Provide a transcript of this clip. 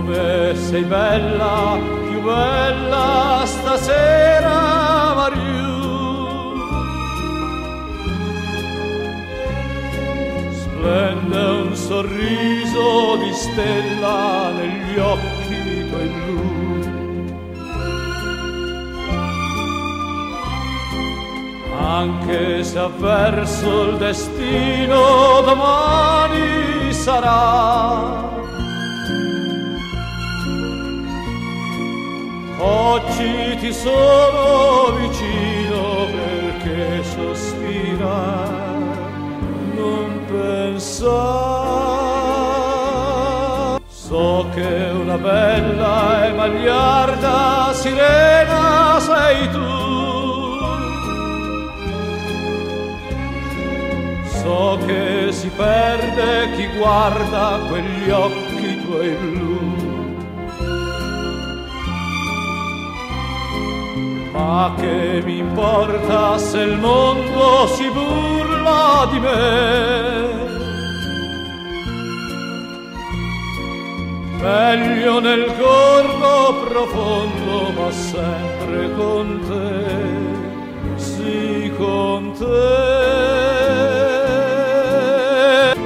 come sei bella, più bella stasera, Mariù. Splende un sorriso di stella negli occhi tuoi blu. Anche se avverso il destino domani sarà Oggi ti sono vicino perché sospira, non pensa. So che una bella e magliarda sirena sei tu. So che si perde chi guarda quegli occhi tuoi blu. Ma che mi importa se il mondo si burla di me? Meglio nel corpo profondo, ma sempre con te, sì con te.